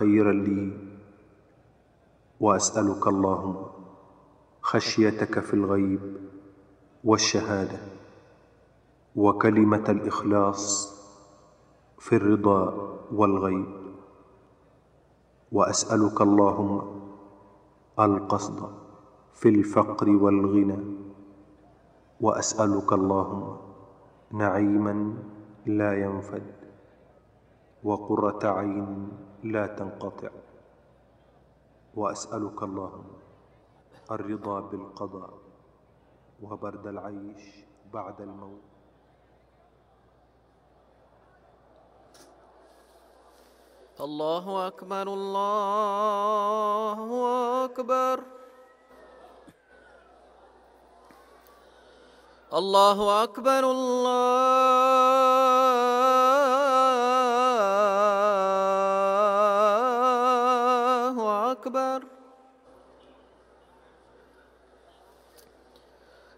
خيرا لي وأسألك اللهم خشيتك في الغيب والشهادة وكلمة الإخلاص في الرضا والغيب. وأسألك اللهم القصد في الفقر والغنى. وأسألك اللهم نعيما لا ينفد وقرة عين لا تنقطع. وأسألك اللهم الرضا بالقضاء وبرد العيش بعد الموت. الله أكبر الله أكبر. الله أكبر الله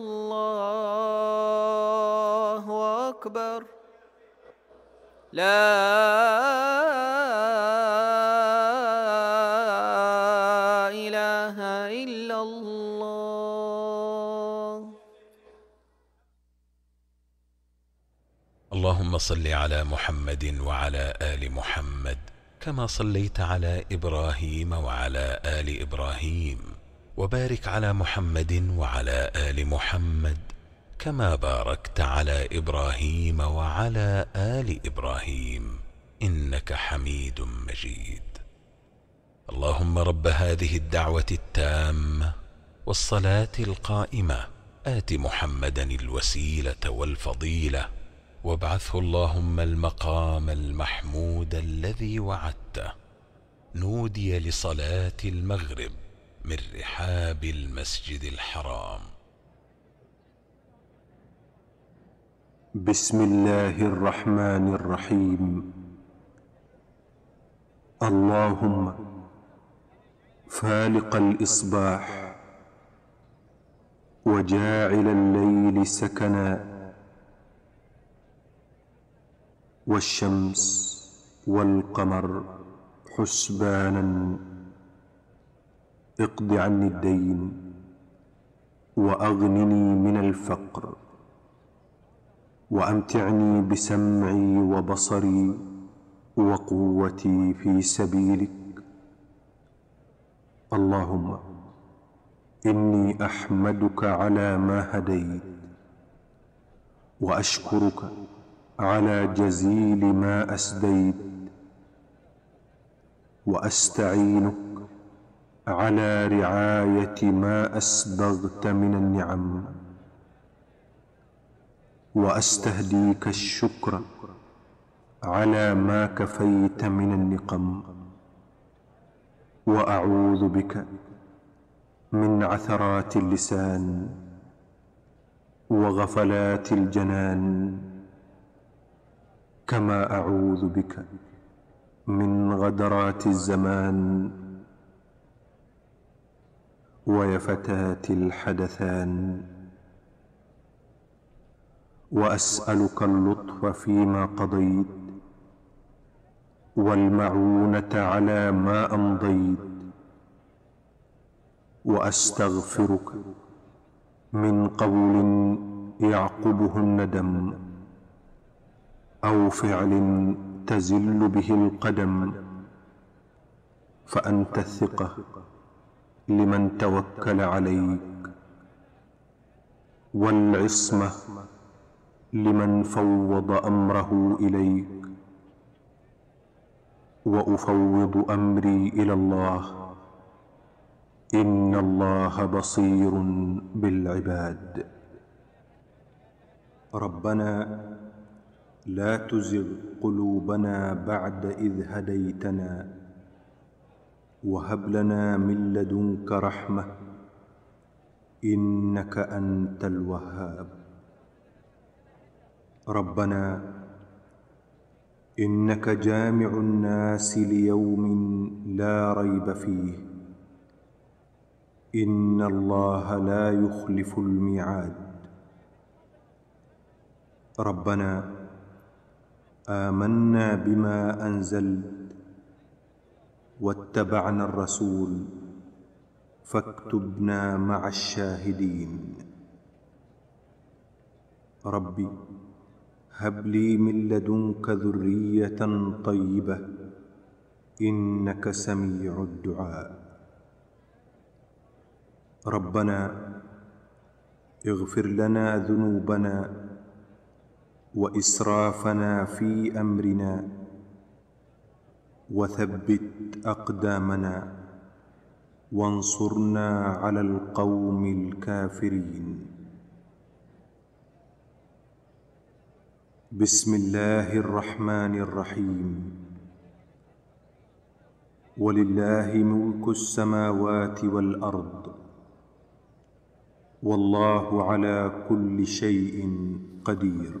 الله أكبر. لا إله إلا الله. اللهم صل على محمد وعلى آل محمد كما صليت على إبراهيم وعلى آل إبراهيم. وبارك على محمد وعلى آل محمد كما باركت على إبراهيم وعلى آل إبراهيم إنك حميد مجيد. اللهم رب هذه الدعوة التامة والصلاة القائمة. آت محمدا الوسيلة والفضيلة. وابعثه اللهم المقام المحمود الذي وعدته. نودي لصلاة المغرب. رحاب المسجد الحرام. بسم الله الرحمن الرحيم. اللهم فالق الإصباح وجاعل الليل سكنا والشمس والقمر حسبانا. اقض عني الدين وأغنني من الفقر وأمتعني بسمعي وبصري وقوتي في سبيلك. اللهم إني أحمدك على ما هديت وأشكرك على جزيل ما أسديت وأستعينك على رعاية ما أسبغت من النعم. وأستهديك الشكر على ما كفيت من النقم. وأعوذ بك من عثرات اللسان وغفلات الجنان. كما أعوذ بك من غدرات الزمان. ويفتات الحدثان. وأسألك اللطف فيما قضيت والمعونة على ما أمضيت. وأستغفرك من قول يعقبه الندم أو فعل تزل به القدم. فأنت الثقة لمن توكل عليك والعصمة لمن فوض أمره إليك وأفوض أمري إلى الله. إن الله بصير بالعباد. ربنا لا تزغ قلوبنا بعد إذ هديتنا. وهب لنا من لدنك رحمة إنك أنت الوهاب. ربنا إنك جامع الناس ليوم لا ريب فيه. إن الله لا يخلف الميعاد. ربنا آمنا بما أنزلت واتبعنا الرسول فاكتبنا مع الشاهدين. ربي هب لي من لدنك ذرية طيبة إنك سميع الدعاء. ربنا اغفر لنا ذنوبنا وإسرافنا في أمرنا وثبت أقدامنا وانصرنا على القوم الكافرين. بسم الله الرحمن الرحيم. ولله ملك السماوات والأرض. والله على كل شيء قدير.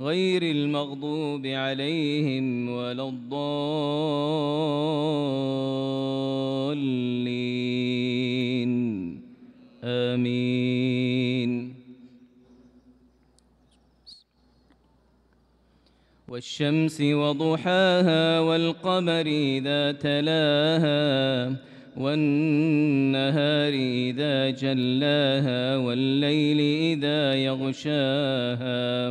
غير المغضوب عليهم ولا الضالين. آمين. والشمس وضحاها والقمر إذا تلاها والنهار إذا جلاها والليل إذا يغشاها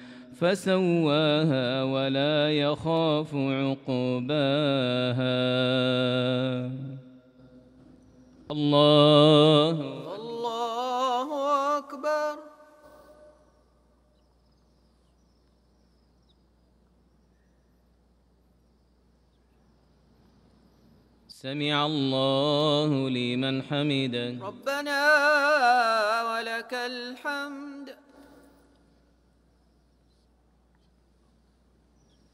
فسواها ولا يخاف عقباها. الله الله أكبر. سمع الله لمن حمده. ربنا ولك الحمد.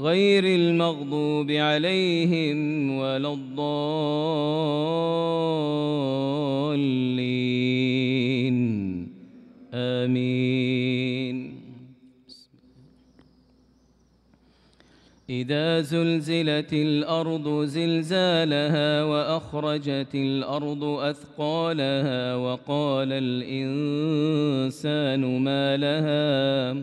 غير المغضوب عليهم ولا الضالين. آمين. إذا زلزلت الأرض زلزالها وأخرجت الأرض أثقالها وقال الإنسان ما لها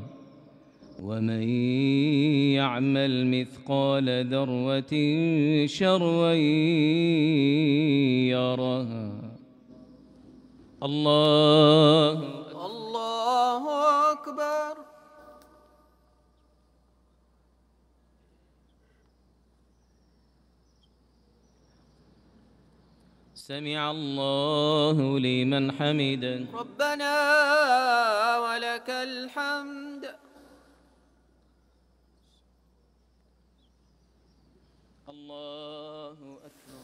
ومن يعمل مثقال ذرة شرا يره. الله الله أكبر. سمع الله لمن حمده. ربنا ولك الحمد الله أكبر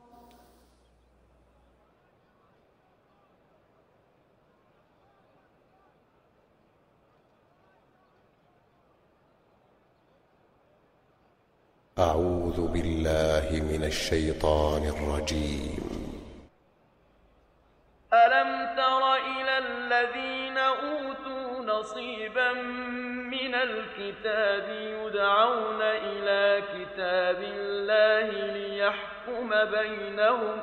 أعوذ بالله من الشيطان الرجيم. ألم تر إلى الذين أوتوا نصيبا من الكتاب يدعون إلى كتاب الله ليحكم بينهم؟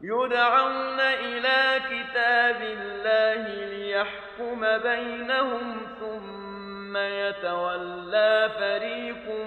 يدعون إلى كتاب الله ليحكم بينهم ثم يتولى فريق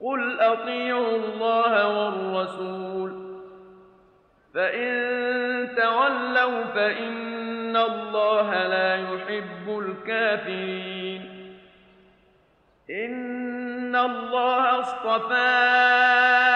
قل أطيعوا الله والرسول فإن تولوا فإن الله لا يحب الكافرين إن الله اصطفى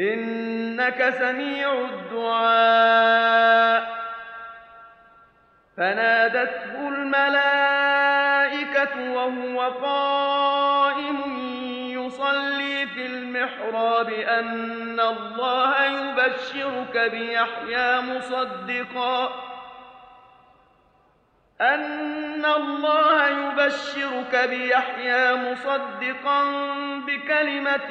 إنك سميع الدعاء. فنادته الملائكة وهو قائم يصلي في المحراب أن الله يبشرك بيحيى مصدقا. أن الله يبشرك بيحيى مصدقا بكلمة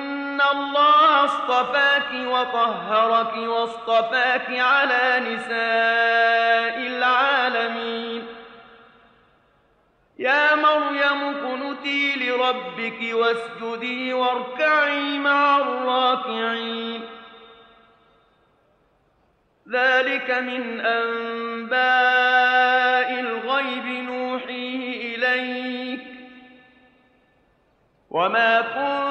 الله اصطفاك وطهرك واصطفاك على نساء العالمين يا مريم اقنتي لربك واسجدي واركعي مع الراكعين ذلك من أنباء الغيب نوحيه إليك وما كنت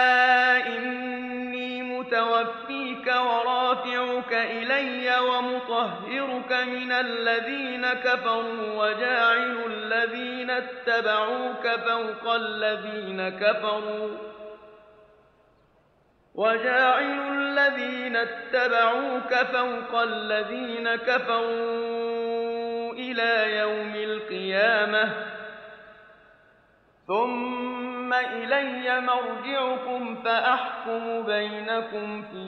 ومطهرك من الذين كفروا وجاعل الذين اتبعوك فوق الذين كفروا وجاعل الذين اتبعوك فوق الذين كفروا إلى يوم القيامة. ثم إلي مرجعكم فأحكم بينكم فيه